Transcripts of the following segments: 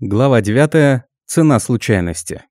Глава 9. Цена случайности.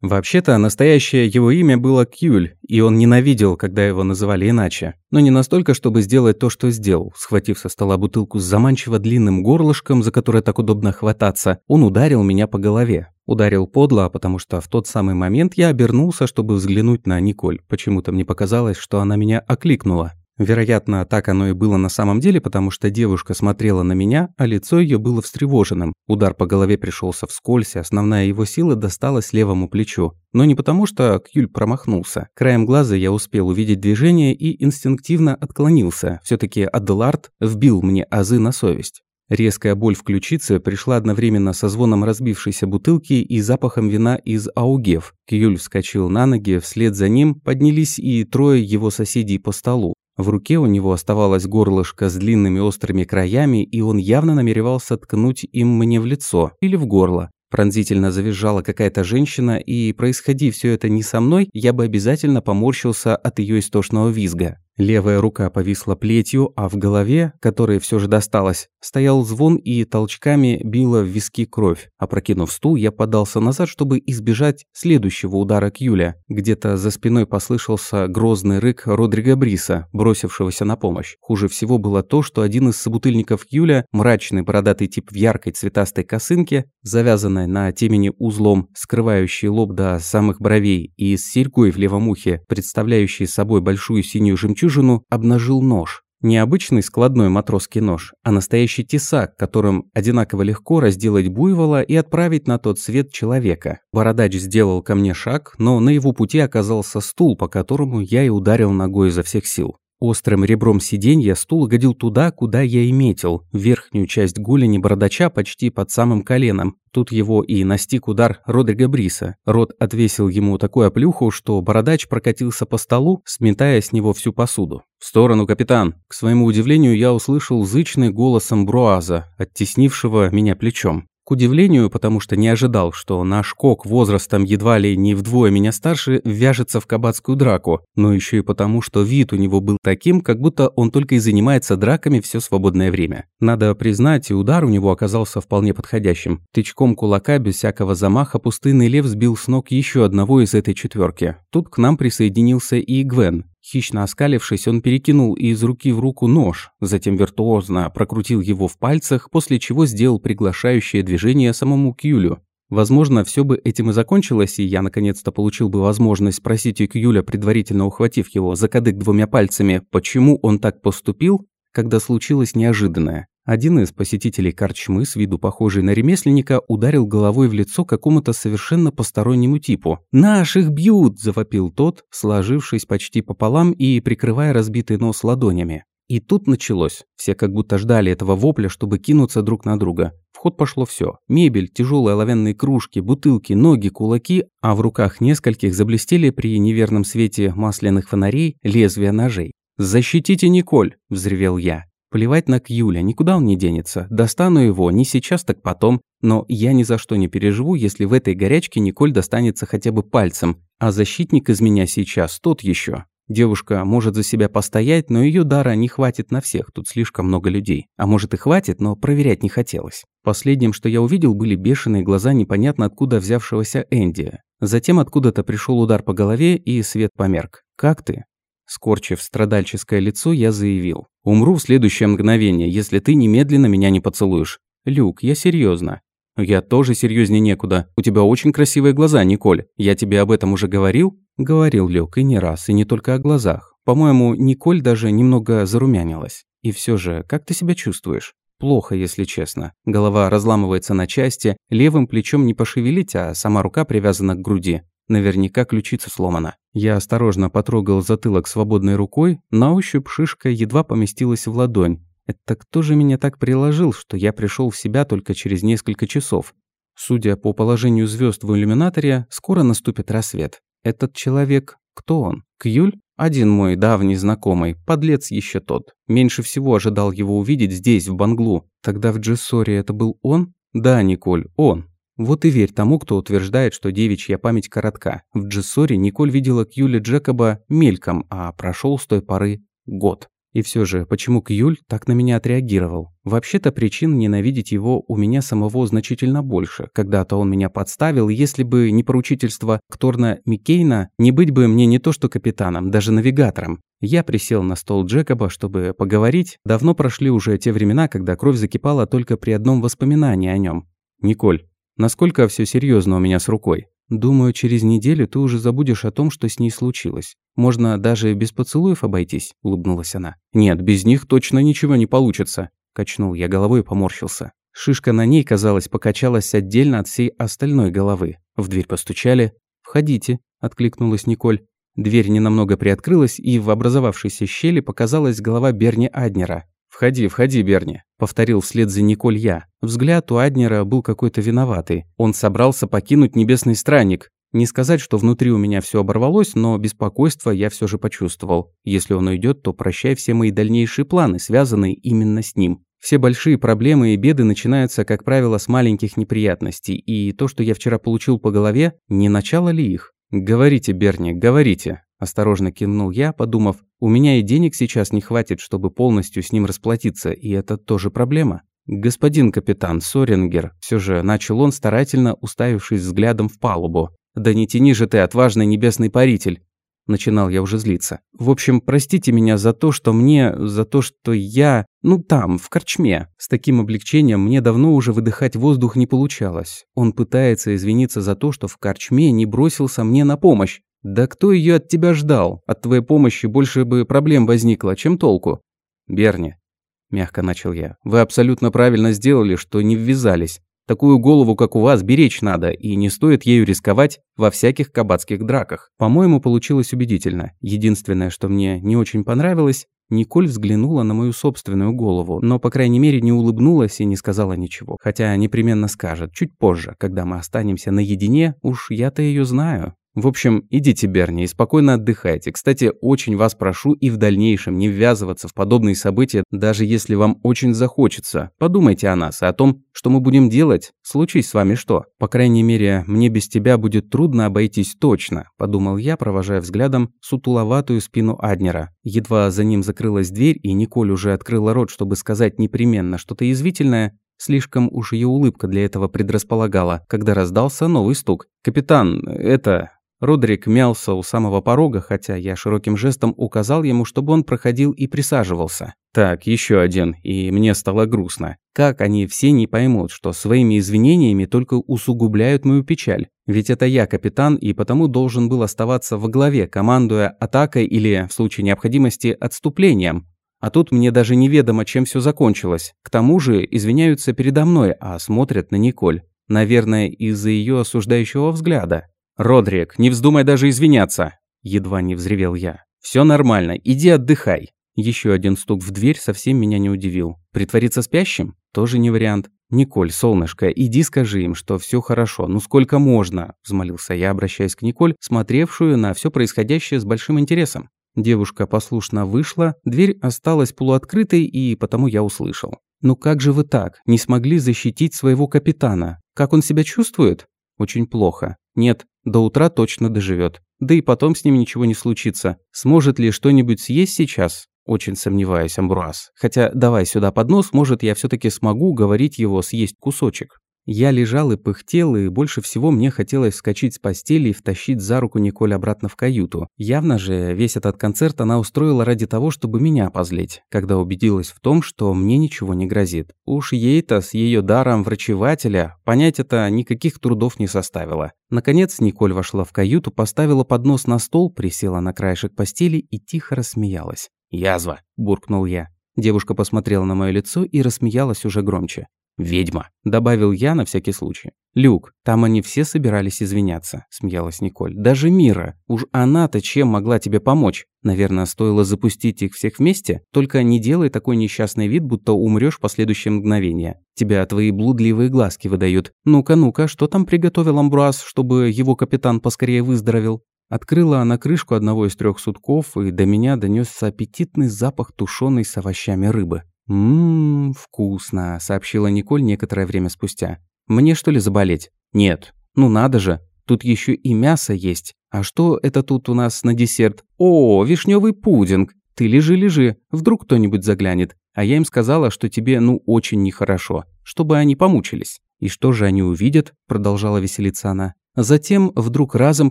Вообще-то, настоящее его имя было Кюль, и он ненавидел, когда его называли иначе. Но не настолько, чтобы сделать то, что сделал. Схватив со стола бутылку с заманчиво длинным горлышком, за которое так удобно хвататься, он ударил меня по голове. Ударил подло, потому что в тот самый момент я обернулся, чтобы взглянуть на Николь. Почему-то мне показалось, что она меня окликнула. Вероятно, так оно и было на самом деле, потому что девушка смотрела на меня, а лицо ее было встревоженным. Удар по голове пришелся вскользь, и основная его сила досталась левому плечу. Но не потому, что Кюль промахнулся. Краем глаза я успел увидеть движение и инстинктивно отклонился. все таки Аделард вбил мне азы на совесть. Резкая боль в ключице пришла одновременно со звоном разбившейся бутылки и запахом вина из аугев. Кюль вскочил на ноги, вслед за ним поднялись и трое его соседей по столу. В руке у него оставалось горлышко с длинными острыми краями, и он явно намеревался ткнуть им мне в лицо или в горло. Пронзительно завизжала какая-то женщина, и происходи все это не со мной, я бы обязательно поморщился от ее истошного визга. Левая рука повисла плетью, а в голове, которой все же досталось, стоял звон и толчками била в виски кровь. Опрокинув стул, я подался назад, чтобы избежать следующего удара Кьюля. Где-то за спиной послышался грозный рык Родрига Бриса, бросившегося на помощь. Хуже всего было то, что один из собутыльников Кьюля, мрачный бородатый тип в яркой цветастой косынке, завязанной на темени узлом, скрывающий лоб до самых бровей, и с серьгой в левом ухе, представляющей собой большую синюю жемчужину, жемчужину, обнажил нож. Не обычный складной матросский нож, а настоящий тесак, которым одинаково легко разделать буйвола и отправить на тот свет человека. Бородач сделал ко мне шаг, но на его пути оказался стул, по которому я и ударил ногой изо всех сил. Острым ребром сиденья стул угодил туда, куда я и метил, верхнюю часть голени бородача почти под самым коленом. Тут его и настиг удар Родрига Бриса. Рот отвесил ему такую оплюху, что бородач прокатился по столу, сметая с него всю посуду. «В сторону, капитан!» К своему удивлению, я услышал зычный голос Амбруаза, оттеснившего меня плечом. К удивлению, потому что не ожидал, что наш кок возрастом едва ли не вдвое меня старше вяжется в кабацкую драку, но еще и потому, что вид у него был таким, как будто он только и занимается драками все свободное время. Надо признать, и удар у него оказался вполне подходящим. Тычком кулака без всякого замаха пустынный лев сбил с ног еще одного из этой четверки. Тут к нам присоединился и Гвен, Хищно оскалившись, он перекинул из руки в руку нож, затем виртуозно прокрутил его в пальцах, после чего сделал приглашающее движение самому Кюлю. Возможно, все бы этим и закончилось, и я наконец-то получил бы возможность спросить у Кюля, предварительно ухватив его за кадык двумя пальцами, почему он так поступил, когда случилось неожиданное. Один из посетителей корчмы, с виду похожий на ремесленника, ударил головой в лицо какому-то совершенно постороннему типу. «Наших бьют!» – завопил тот, сложившись почти пополам и прикрывая разбитый нос ладонями. И тут началось. Все как будто ждали этого вопля, чтобы кинуться друг на друга. В ход пошло все: Мебель, тяжелые оловянные кружки, бутылки, ноги, кулаки, а в руках нескольких заблестели при неверном свете масляных фонарей лезвия ножей. «Защитите Николь!» – взревел я. Плевать на Кьюля, никуда он не денется. Достану его, не сейчас, так потом. Но я ни за что не переживу, если в этой горячке Николь достанется хотя бы пальцем. А защитник из меня сейчас тот еще. Девушка может за себя постоять, но ее дара не хватит на всех, тут слишком много людей. А может и хватит, но проверять не хотелось. Последним, что я увидел, были бешеные глаза непонятно откуда взявшегося Энди. Затем откуда-то пришел удар по голове, и свет померк. «Как ты?» Скорчив страдальческое лицо, я заявил. «Умру в следующее мгновение, если ты немедленно меня не поцелуешь. Люк, я серьезно. «Я тоже серьезнее некуда. У тебя очень красивые глаза, Николь. Я тебе об этом уже говорил?» Говорил Люк, и не раз, и не только о глазах. По-моему, Николь даже немного зарумянилась. И все же, как ты себя чувствуешь? Плохо, если честно. Голова разламывается на части, левым плечом не пошевелить, а сама рука привязана к груди. Наверняка ключица сломана. Я осторожно потрогал затылок свободной рукой, на ощупь шишка едва поместилась в ладонь. Это кто же меня так приложил, что я пришел в себя только через несколько часов? Судя по положению звезд в иллюминаторе, скоро наступит рассвет. Этот человек, кто он? Кьюль? Один мой давний знакомый, подлец еще тот. Меньше всего ожидал его увидеть здесь, в Банглу. Тогда в Джессоре это был он? Да, Николь, он. Вот и верь тому, кто утверждает, что девичья память коротка. В Джессоре Николь видела Кьюли Джекоба мельком, а прошел с той поры год. И все же, почему Кьюль так на меня отреагировал? Вообще-то причин ненавидеть его у меня самого значительно больше. Когда-то он меня подставил, если бы не поручительство Кторна Миккейна, не быть бы мне не то что капитаном, даже навигатором. Я присел на стол Джекоба, чтобы поговорить. Давно прошли уже те времена, когда кровь закипала только при одном воспоминании о нем. «Николь, насколько все серьезно у меня с рукой?» Думаю, через неделю ты уже забудешь о том, что с ней случилось. Можно даже без поцелуев обойтись, улыбнулась она. Нет, без них точно ничего не получится, качнул я головой и поморщился. Шишка на ней, казалось, покачалась отдельно от всей остальной головы. В дверь постучали. «Входите», – откликнулась Николь. Дверь ненамного приоткрылась, и в образовавшейся щели показалась голова Берни Аднера. «Входи, входи, Берни», – повторил вслед за Николь я. Взгляд у Аднера был какой-то виноватый. Он собрался покинуть небесный странник. Не сказать, что внутри у меня все оборвалось, но беспокойство я все же почувствовал. Если он уйдет, то прощай все мои дальнейшие планы, связанные именно с ним. Все большие проблемы и беды начинаются, как правило, с маленьких неприятностей, и то, что я вчера получил по голове, не начало ли их? «Говорите, Берни, говорите», Осторожно кивнул я, подумав, у меня и денег сейчас не хватит, чтобы полностью с ним расплатиться, и это тоже проблема. «Господин капитан Сорингер», все же начал он, старательно уставившись взглядом в палубу. «Да не тяни же ты, отважный небесный паритель!» Начинал я уже злиться. «В общем, простите меня за то, что мне... за то, что я... ну там, в корчме. С таким облегчением мне давно уже выдыхать воздух не получалось. Он пытается извиниться за то, что в корчме не бросился мне на помощь. «Да кто ее от тебя ждал? От твоей помощи больше бы проблем возникло, чем толку?» «Берни», – мягко начал я, – «вы абсолютно правильно сделали, что не ввязались. Такую голову, как у вас, беречь надо, и не стоит ею рисковать во всяких кабацких драках». По-моему, получилось убедительно. Единственное, что мне не очень понравилось, Николь взглянула на мою собственную голову, но, по крайней мере, не улыбнулась и не сказала ничего. Хотя непременно скажет, чуть позже, когда мы останемся наедине, уж я-то ее знаю. В общем, идите, Берни, и спокойно отдыхайте. Кстати, очень вас прошу и в дальнейшем не ввязываться в подобные события, даже если вам очень захочется. Подумайте о нас и о том, что мы будем делать, случись с вами что. По крайней мере, мне без тебя будет трудно обойтись точно, подумал я, провожая взглядом сутуловатую спину Аднера. Едва за ним закрылась дверь, и Николь уже открыла рот, чтобы сказать непременно что-то язвительное, Слишком уж ее улыбка для этого предрасполагала, когда раздался новый стук. «Капитан, это...» Родрик мялся у самого порога, хотя я широким жестом указал ему, чтобы он проходил и присаживался. Так, еще один, и мне стало грустно. Как они все не поймут, что своими извинениями только усугубляют мою печаль? Ведь это я капитан, и потому должен был оставаться во главе, командуя атакой или, в случае необходимости, отступлением. А тут мне даже неведомо, чем все закончилось. К тому же извиняются передо мной, а смотрят на Николь. Наверное, из-за ее осуждающего взгляда. «Родрик, не вздумай даже извиняться!» Едва не взревел я. «Все нормально, иди отдыхай!» Еще один стук в дверь совсем меня не удивил. Притвориться спящим? Тоже не вариант. «Николь, солнышко, иди скажи им, что все хорошо. Ну сколько можно?» – взмолился я, обращаясь к Николь, смотревшую на все происходящее с большим интересом. Девушка послушно вышла, дверь осталась полуоткрытой, и потому я услышал. «Ну как же вы так? Не смогли защитить своего капитана? Как он себя чувствует?» «Очень плохо. Нет, до утра точно доживет. Да и потом с ним ничего не случится. Сможет ли что-нибудь съесть сейчас? Очень сомневаюсь, Амбруаз. Хотя давай сюда поднос, может, я все таки смогу уговорить его съесть кусочек. Я лежал и пыхтел, и больше всего мне хотелось вскочить с постели и втащить за руку Николь обратно в каюту. Явно же весь этот концерт она устроила ради того, чтобы меня позлить, когда убедилась в том, что мне ничего не грозит. Уж ей-то с ее даром врачевателя понять это никаких трудов не составило. Наконец Николь вошла в каюту, поставила поднос на стол, присела на краешек постели и тихо рассмеялась. «Язва!» – буркнул я. Девушка посмотрела на мое лицо и рассмеялась уже громче. «Ведьма», – добавил я на всякий случай. «Люк, там они все собирались извиняться», – смеялась Николь. «Даже Мира. Уж она-то чем могла тебе помочь? Наверное, стоило запустить их всех вместе? Только не делай такой несчастный вид, будто умрёшь в последующее мгновение. Тебя твои блудливые глазки выдают. Ну-ка, ну-ка, что там приготовил Амбруаз, чтобы его капитан поскорее выздоровел?» Открыла она крышку одного из трех сутков, и до меня донесся аппетитный запах тушеной с овощами рыбы. «Ммм, вкусно», – сообщила Николь некоторое время спустя. «Мне что ли заболеть?» «Нет». «Ну надо же, тут еще и мясо есть. А что это тут у нас на десерт? О, вишневый пудинг. Ты лежи-лежи, вдруг кто-нибудь заглянет. А я им сказала, что тебе, ну, очень нехорошо, чтобы они помучились. И что же они увидят?» – продолжала веселиться она. Затем вдруг разом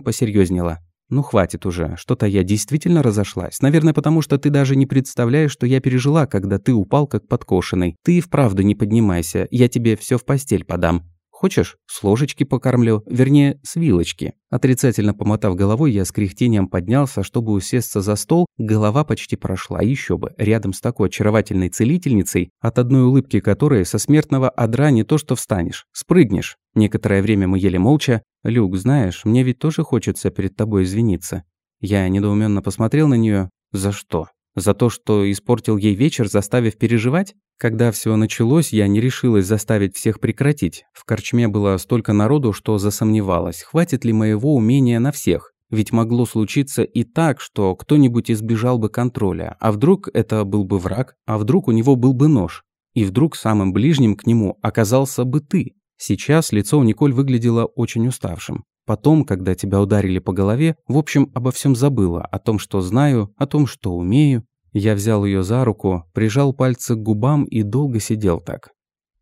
посерьезнела. «Ну хватит уже, что-то я действительно разошлась. Наверное, потому что ты даже не представляешь, что я пережила, когда ты упал как подкошенный. Ты и вправду не поднимайся, я тебе все в постель подам. Хочешь, с ложечки покормлю, вернее, с вилочки». Отрицательно помотав головой, я с кряхтением поднялся, чтобы усесться за стол. Голова почти прошла, еще бы, рядом с такой очаровательной целительницей, от одной улыбки которой со смертного одра не то что встанешь, спрыгнешь. Некоторое время мы ели молча. «Люк, знаешь, мне ведь тоже хочется перед тобой извиниться». Я недоуменно посмотрел на нее. «За что?» За то, что испортил ей вечер, заставив переживать? Когда все началось, я не решилась заставить всех прекратить. В корчме было столько народу, что засомневалась, хватит ли моего умения на всех. Ведь могло случиться и так, что кто-нибудь избежал бы контроля, а вдруг это был бы враг, а вдруг у него был бы нож. И вдруг самым ближним к нему оказался бы ты. Сейчас лицо у Николь выглядело очень уставшим. Потом, когда тебя ударили по голове, в общем, обо всем забыла, о том, что знаю, о том, что умею. Я взял ее за руку, прижал пальцы к губам и долго сидел так.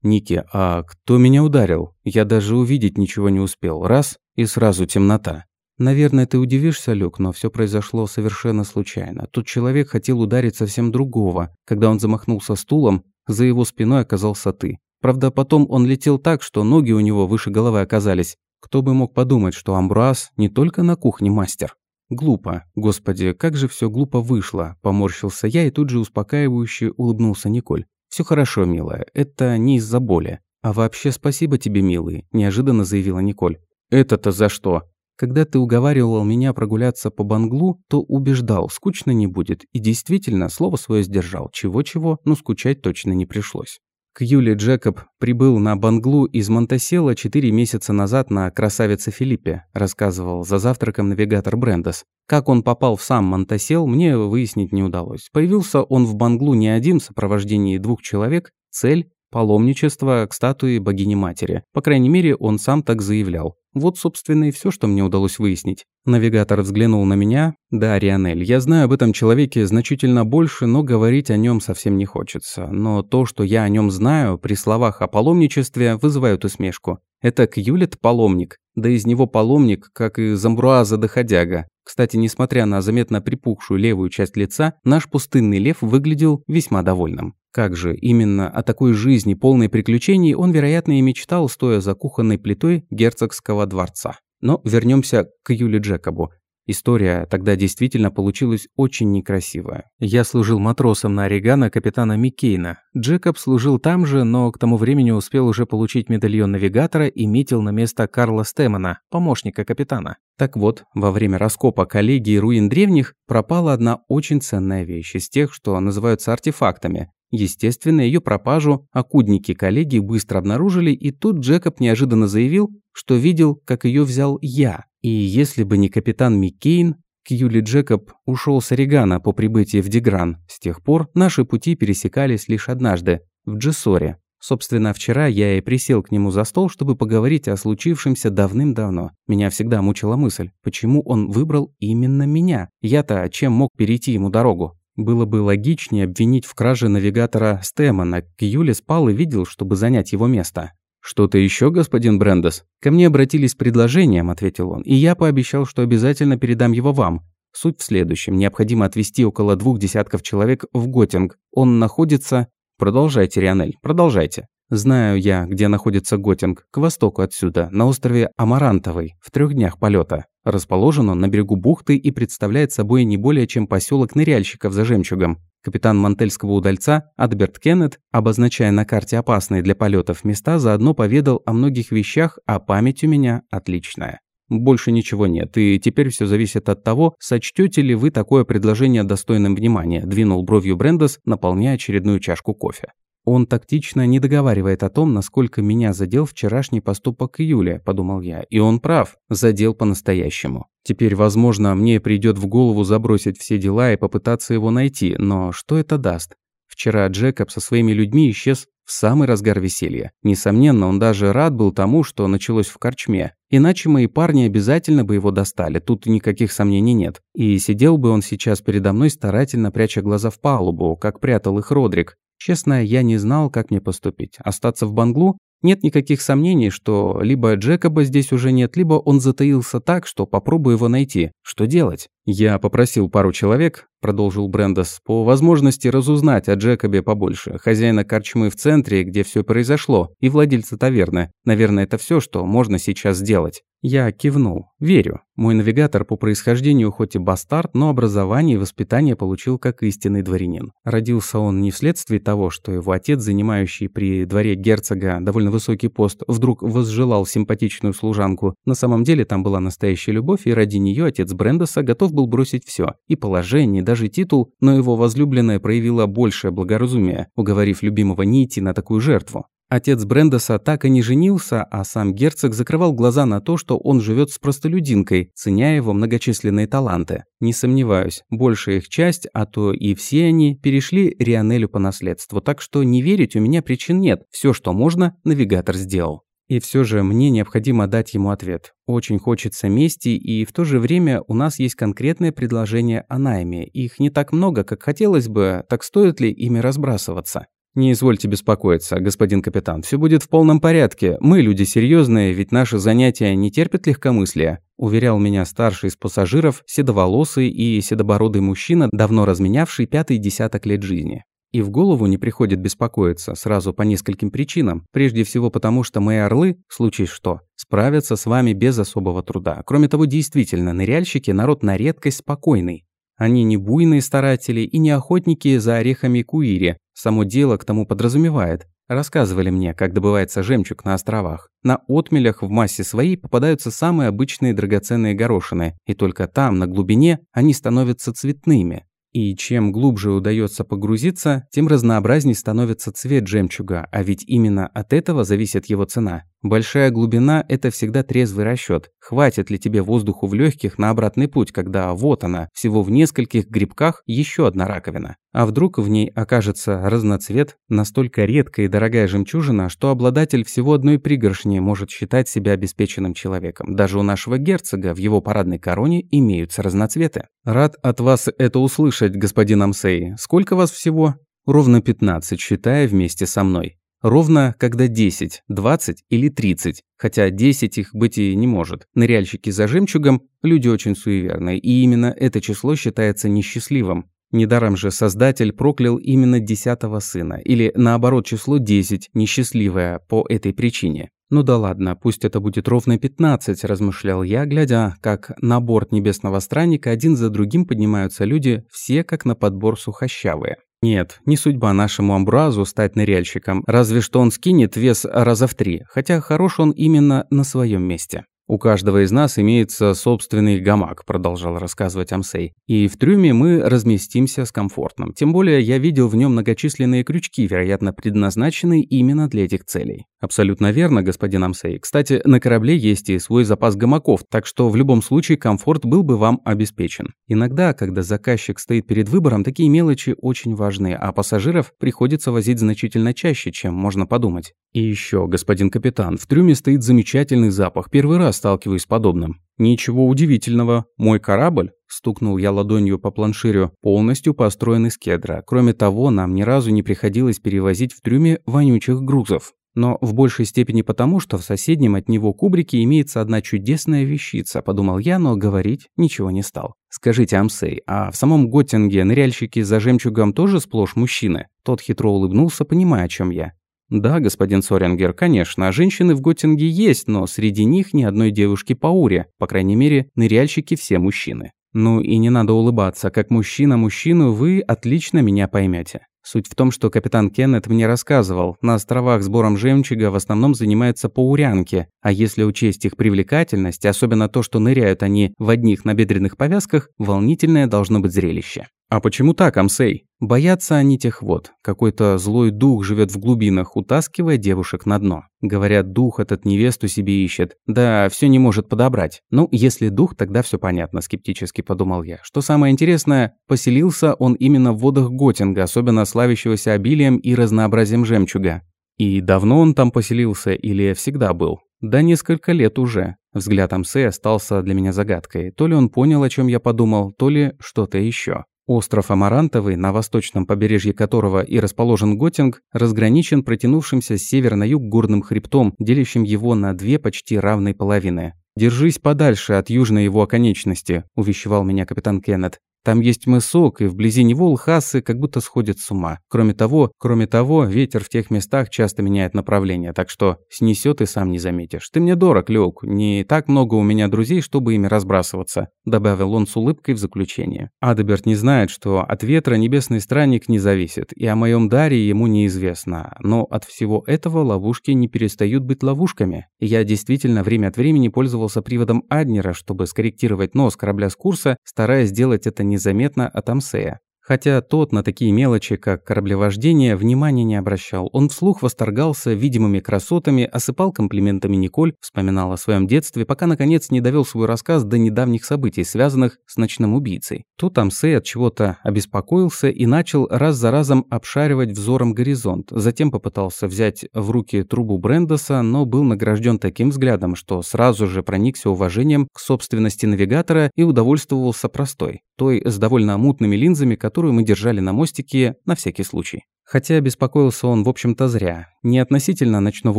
«Ники, а кто меня ударил? Я даже увидеть ничего не успел. Раз – и сразу темнота». «Наверное, ты удивишься, Люк, но все произошло совершенно случайно. Тот человек хотел ударить совсем другого. Когда он замахнулся стулом, за его спиной оказался ты. Правда, потом он летел так, что ноги у него выше головы оказались, кто бы мог подумать, что Амбруаз не только на кухне мастер. Глупо. Господи, как же все глупо вышло. Поморщился я и тут же успокаивающе улыбнулся Николь. Все хорошо, милая. Это не из-за боли. А вообще спасибо тебе, милый, неожиданно заявила Николь. Это-то за что? Когда ты уговаривал меня прогуляться по Банглу, то убеждал, скучно не будет. И действительно, слово свое сдержал. Чего-чего, но скучать точно не пришлось. Кьюли Джекоб прибыл на Банглу из Монтасела четыре месяца назад на красавице Филиппе, рассказывал за завтраком навигатор Брендес. Как он попал в сам Монтасел, мне выяснить не удалось. Появился он в Банглу не один в сопровождении двух человек, цель – паломничество к статуе богини-матери. По крайней мере, он сам так заявлял. Вот, собственно, и все, что мне удалось выяснить. Навигатор взглянул на меня. Да, Рионель, я знаю об этом человеке значительно больше, но говорить о нем совсем не хочется. Но то, что я о нем знаю, при словах о паломничестве, вызывает усмешку. Это Кьюлет паломник. Да из него паломник, как и Замбруаза доходяга. Кстати, несмотря на заметно припухшую левую часть лица, наш пустынный лев выглядел весьма довольным. Как же, именно о такой жизни, полной приключений, он, вероятно, и мечтал, стоя за кухонной плитой герцогского дворца. Но вернемся к Юле Джекобу. История тогда действительно получилась очень некрасивая. Я служил матросом на Орегана капитана Миккейна. Джекоб служил там же, но к тому времени успел уже получить медальон навигатора и метил на место Карла Стемона, помощника капитана. Так вот, во время раскопа коллегии руин древних пропала одна очень ценная вещь из тех, что называются артефактами. Естественно, ее пропажу окудники коллеги быстро обнаружили, и тут Джекоб неожиданно заявил, что видел, как ее взял я. И если бы не капитан Миккейн, Кьюли Джекоб ушел с Орегана по прибытии в Дегран. С тех пор наши пути пересекались лишь однажды, в Джессоре. Собственно, вчера я и присел к нему за стол, чтобы поговорить о случившемся давным-давно. Меня всегда мучила мысль, почему он выбрал именно меня? Я-то чем мог перейти ему дорогу? Было бы логичнее обвинить в краже навигатора Стэмона. Кьюли спал и видел, чтобы занять его место. «Что-то еще, господин Брендес?» «Ко мне обратились с предложением», – ответил он, – «и я пообещал, что обязательно передам его вам. Суть в следующем. Необходимо отвезти около двух десятков человек в Готинг. Он находится...» «Продолжайте, Рионель, продолжайте». Знаю я, где находится Готинг, к востоку отсюда, на острове Амарантовый, в трех днях полета. Расположен он на берегу бухты и представляет собой не более чем поселок ныряльщиков за жемчугом. Капитан Мантельского удальца Адберт Кеннет, обозначая на карте опасные для полетов места, заодно поведал о многих вещах, а память у меня отличная. Больше ничего нет, и теперь все зависит от того, сочтете ли вы такое предложение достойным внимания, двинул бровью Брендес, наполняя очередную чашку кофе. Он тактично не договаривает о том, насколько меня задел вчерашний поступок Юлия, подумал я. И он прав, задел по-настоящему. Теперь, возможно, мне придет в голову забросить все дела и попытаться его найти, но что это даст? Вчера Джекоб со своими людьми исчез в самый разгар веселья. Несомненно, он даже рад был тому, что началось в корчме. Иначе мои парни обязательно бы его достали, тут никаких сомнений нет. И сидел бы он сейчас передо мной, старательно пряча глаза в палубу, как прятал их Родрик. Честно, я не знал, как мне поступить. Остаться в Банглу нет никаких сомнений, что либо Джекоба здесь уже нет, либо он затаился так, что попробую его найти. Что делать? Я попросил пару человек, продолжил Брендос, по возможности разузнать о Джекобе побольше, хозяина корчмы в центре, где все произошло, и владельца таверны. Наверное, это все, что можно сейчас сделать. Я кивнул. Верю. Мой навигатор по происхождению хоть и бастард, но образование и воспитание получил как истинный дворянин. Родился он не вследствие того, что его отец, занимающий при дворе герцога довольно высокий пост, вдруг возжелал симпатичную служанку. На самом деле там была настоящая любовь, и ради нее отец Брендоса готов был бросить все. И положение, и даже титул, но его возлюбленная проявила большее благоразумие, уговорив любимого не идти на такую жертву. Отец Брендоса так и не женился, а сам герцог закрывал глаза на то, что он живет с простолюдинкой, ценя его многочисленные таланты. Не сомневаюсь, большая их часть, а то и все они, перешли Рионелю по наследству, так что не верить у меня причин нет. Все, что можно, навигатор сделал. И все же мне необходимо дать ему ответ. Очень хочется мести, и в то же время у нас есть конкретное предложение о найме. Их не так много, как хотелось бы, так стоит ли ими разбрасываться? «Не извольте беспокоиться, господин капитан, все будет в полном порядке. Мы люди серьезные, ведь наши занятия не терпят легкомыслия», уверял меня старший из пассажиров, седоволосый и седобородый мужчина, давно разменявший пятый десяток лет жизни. И в голову не приходит беспокоиться сразу по нескольким причинам. Прежде всего потому, что мои орлы, случае что, справятся с вами без особого труда. Кроме того, действительно, ныряльщики – народ на редкость спокойный. Они не буйные старатели и не охотники за орехами куири. Само дело к тому подразумевает. Рассказывали мне, как добывается жемчуг на островах. На отмелях в массе своей попадаются самые обычные драгоценные горошины, и только там, на глубине, они становятся цветными. И чем глубже удается погрузиться, тем разнообразней становится цвет жемчуга, а ведь именно от этого зависит его цена. Большая глубина – это всегда трезвый расчет. Хватит ли тебе воздуху в легких на обратный путь, когда вот она, всего в нескольких грибках еще одна раковина? А вдруг в ней окажется разноцвет, настолько редкая и дорогая жемчужина, что обладатель всего одной пригоршни может считать себя обеспеченным человеком. Даже у нашего герцога в его парадной короне имеются разноцветы. Рад от вас это услышать, господин Амсей. Сколько вас всего? Ровно 15, считая вместе со мной. Ровно когда 10, 20 или 30, хотя 10 их быть и не может. Ныряльщики за жемчугом – люди очень суеверные, и именно это число считается несчастливым. Недаром же Создатель проклял именно десятого сына, или наоборот число 10, несчастливое по этой причине. «Ну да ладно, пусть это будет ровно 15», – размышлял я, глядя, как на борт небесного странника один за другим поднимаются люди, все как на подбор сухощавые. Нет, не судьба нашему Амбразу стать ныряльщиком, разве что он скинет вес раза в три, хотя хорош он именно на своем месте. «У каждого из нас имеется собственный гамак», – продолжал рассказывать Амсей. «И в трюме мы разместимся с комфортным. Тем более я видел в нем многочисленные крючки, вероятно, предназначенные именно для этих целей». «Абсолютно верно, господин Амсей. Кстати, на корабле есть и свой запас гамаков, так что в любом случае комфорт был бы вам обеспечен. Иногда, когда заказчик стоит перед выбором, такие мелочи очень важны, а пассажиров приходится возить значительно чаще, чем можно подумать. И еще, господин капитан, в трюме стоит замечательный запах. Первый раз сталкиваюсь с подобным. Ничего удивительного. Мой корабль, стукнул я ладонью по планширю, полностью построен из кедра. Кроме того, нам ни разу не приходилось перевозить в трюме вонючих грузов. Но в большей степени потому, что в соседнем от него кубрике имеется одна чудесная вещица, подумал я, но говорить ничего не стал. Скажите, Амсей, а в самом Готтинге ныряльщики за жемчугом тоже сплошь мужчины? Тот хитро улыбнулся, понимая, о чем я. Да, господин Сорингер, конечно, женщины в Готтинге есть, но среди них ни одной девушки по уре. По крайней мере, ныряльщики все мужчины. Ну и не надо улыбаться, как мужчина мужчину вы отлично меня поймете. Суть в том, что капитан Кеннет мне рассказывал, на островах сбором жемчуга в основном занимаются паурянки, а если учесть их привлекательность, особенно то, что ныряют они в одних набедренных повязках, волнительное должно быть зрелище. «А почему так, Амсей?» Боятся они тех вод. Какой-то злой дух живет в глубинах, утаскивая девушек на дно. Говорят, дух этот невесту себе ищет. Да, все не может подобрать. Ну, если дух, тогда все понятно, скептически подумал я. Что самое интересное, поселился он именно в водах Готинга, особенно славящегося обилием и разнообразием жемчуга. И давно он там поселился или всегда был? Да несколько лет уже. Взгляд Амсе остался для меня загадкой. То ли он понял, о чем я подумал, то ли что-то еще. Остров Амарантовый, на восточном побережье которого и расположен Готинг, разграничен протянувшимся с севера на юг горным хребтом, делящим его на две почти равные половины. «Держись подальше от южной его оконечности», – увещевал меня капитан Кеннет. Там есть мысок, и вблизи него лхасы как будто сходят с ума. Кроме того, кроме того, ветер в тех местах часто меняет направление, так что снесет и сам не заметишь. Ты мне дорог, Люк, не так много у меня друзей, чтобы ими разбрасываться», добавил он с улыбкой в заключение. Адеберт не знает, что от ветра небесный странник не зависит, и о моем даре ему неизвестно, но от всего этого ловушки не перестают быть ловушками. Я действительно время от времени пользовался приводом Аднера, чтобы скорректировать нос корабля с курса, стараясь сделать это незаметно от Амсея. Хотя тот на такие мелочи, как кораблевождение, внимания не обращал. Он вслух восторгался видимыми красотами, осыпал комплиментами Николь, вспоминал о своем детстве, пока наконец не довел свой рассказ до недавних событий, связанных с ночным убийцей. Тут Амсей от чего-то обеспокоился и начал раз за разом обшаривать взором горизонт. Затем попытался взять в руки трубу Брендоса, но был награжден таким взглядом, что сразу же проникся уважением к собственности навигатора и удовольствовался простой, той с довольно мутными линзами, которую мы держали на мостике на всякий случай. Хотя беспокоился он, в общем-то, зря. Не относительно ночного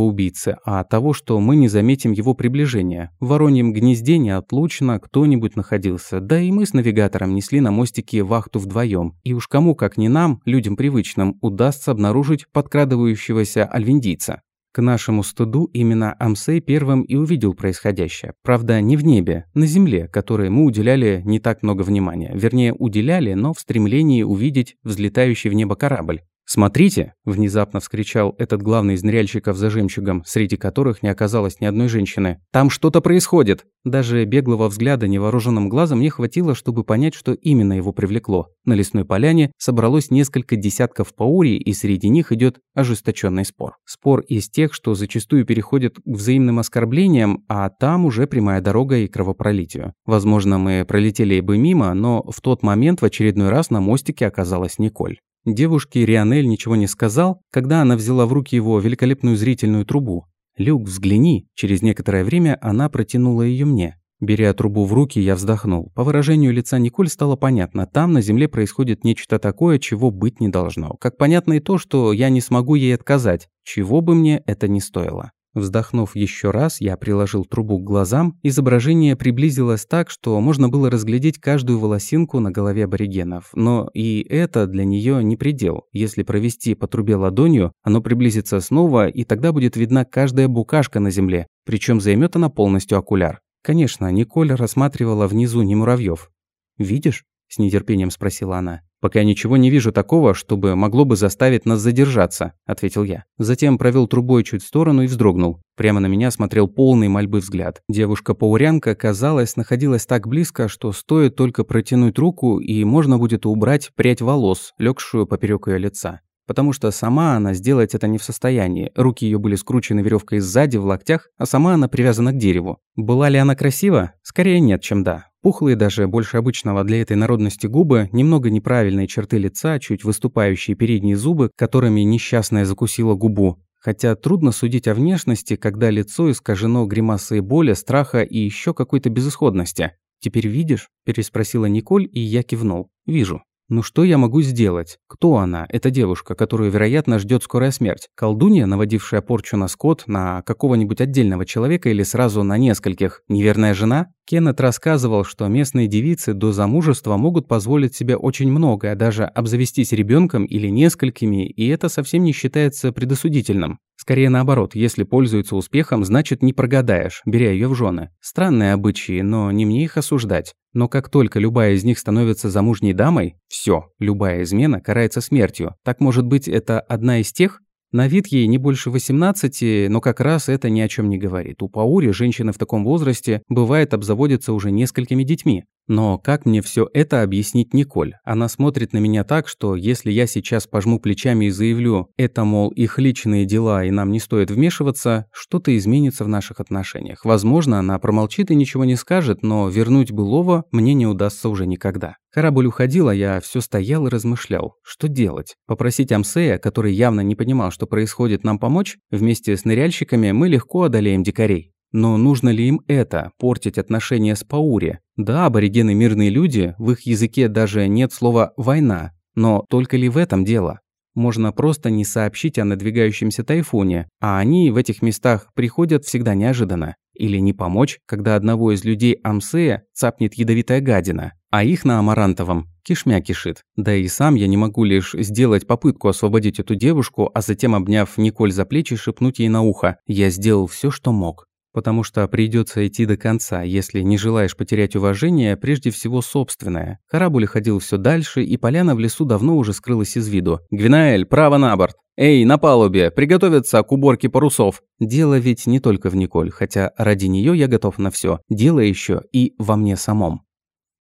убийцы, а того, что мы не заметим его приближения. В вороньем гнезде неотлучно кто-нибудь находился. Да и мы с навигатором несли на мостике вахту вдвоем. И уж кому, как не нам, людям привычным, удастся обнаружить подкрадывающегося альвиндийца. К нашему стыду именно Амсей первым и увидел происходящее. Правда, не в небе, на земле, которой мы уделяли не так много внимания. Вернее, уделяли, но в стремлении увидеть взлетающий в небо корабль. «Смотрите!» – внезапно вскричал этот главный из ныряльщиков за жемчугом, среди которых не оказалось ни одной женщины. «Там что-то происходит!» Даже беглого взгляда невооруженным глазом не хватило, чтобы понять, что именно его привлекло. На лесной поляне собралось несколько десятков паурий, и среди них идет ожесточенный спор. Спор из тех, что зачастую переходит к взаимным оскорблениям, а там уже прямая дорога и кровопролитию. Возможно, мы пролетели бы мимо, но в тот момент в очередной раз на мостике оказалась Николь. Девушке Рионель ничего не сказал, когда она взяла в руки его великолепную зрительную трубу. «Люк, взгляни!» Через некоторое время она протянула ее мне. Беря трубу в руки, я вздохнул. По выражению лица Николь стало понятно, там на Земле происходит нечто такое, чего быть не должно. Как понятно и то, что я не смогу ей отказать, чего бы мне это ни стоило. Вздохнув еще раз, я приложил трубу к глазам. Изображение приблизилось так, что можно было разглядеть каждую волосинку на голове аборигенов. Но и это для нее не предел. Если провести по трубе ладонью, оно приблизится снова, и тогда будет видна каждая букашка на земле. Причем займет она полностью окуляр. Конечно, Николь рассматривала внизу не муравьев. «Видишь?» – с нетерпением спросила она. «Пока ничего не вижу такого, чтобы могло бы заставить нас задержаться», – ответил я. Затем провел трубой чуть в сторону и вздрогнул. Прямо на меня смотрел полный мольбы взгляд. Девушка-паурянка, казалось, находилась так близко, что стоит только протянуть руку, и можно будет убрать прядь волос, легшую поперек ее лица. Потому что сама она сделать это не в состоянии. Руки ее были скручены веревкой сзади, в локтях, а сама она привязана к дереву. Была ли она красива? Скорее нет, чем да. Пухлые даже больше обычного для этой народности губы, немного неправильные черты лица, чуть выступающие передние зубы, которыми несчастная закусила губу. Хотя трудно судить о внешности, когда лицо искажено гримасой боли, страха и еще какой-то безысходности. «Теперь видишь?» – переспросила Николь, и я кивнул. «Вижу». Ну что я могу сделать? Кто она, эта девушка, которую, вероятно, ждет скорая смерть? Колдунья, наводившая порчу на скот, на какого-нибудь отдельного человека или сразу на нескольких? Неверная жена? Кеннет рассказывал, что местные девицы до замужества могут позволить себе очень многое, даже обзавестись ребенком или несколькими, и это совсем не считается предосудительным. Скорее наоборот, если пользуется успехом, значит не прогадаешь, беря ее в жены. Странные обычаи, но не мне их осуждать. Но как только любая из них становится замужней дамой, все, любая измена карается смертью. Так может быть, это одна из тех? На вид ей не больше 18, но как раз это ни о чем не говорит. У Паури женщины в таком возрасте, бывает, обзаводятся уже несколькими детьми. Но как мне все это объяснить Николь? Она смотрит на меня так, что если я сейчас пожму плечами и заявлю, это, мол, их личные дела и нам не стоит вмешиваться, что-то изменится в наших отношениях. Возможно, она промолчит и ничего не скажет, но вернуть былого мне не удастся уже никогда. Корабль уходил, а я все стоял и размышлял, что делать. Попросить Амсея, который явно не понимал, что происходит, нам помочь? Вместе с ныряльщиками мы легко одолеем дикарей. Но нужно ли им это, портить отношения с Паури? Да, аборигены мирные люди, в их языке даже нет слова «война». Но только ли в этом дело? Можно просто не сообщить о надвигающемся тайфуне, а они в этих местах приходят всегда неожиданно. Или не помочь, когда одного из людей Амсея цапнет ядовитая гадина, а их на Амарантовом кишмя кишит. Да и сам я не могу лишь сделать попытку освободить эту девушку, а затем, обняв Николь за плечи, шепнуть ей на ухо «Я сделал все, что мог» потому что придется идти до конца, если не желаешь потерять уважение, прежде всего собственное. Корабль ходил все дальше, и поляна в лесу давно уже скрылась из виду. «Гвинаэль, право на борт!» «Эй, на палубе! Приготовиться к уборке парусов!» Дело ведь не только в Николь, хотя ради нее я готов на все. Дело еще и во мне самом.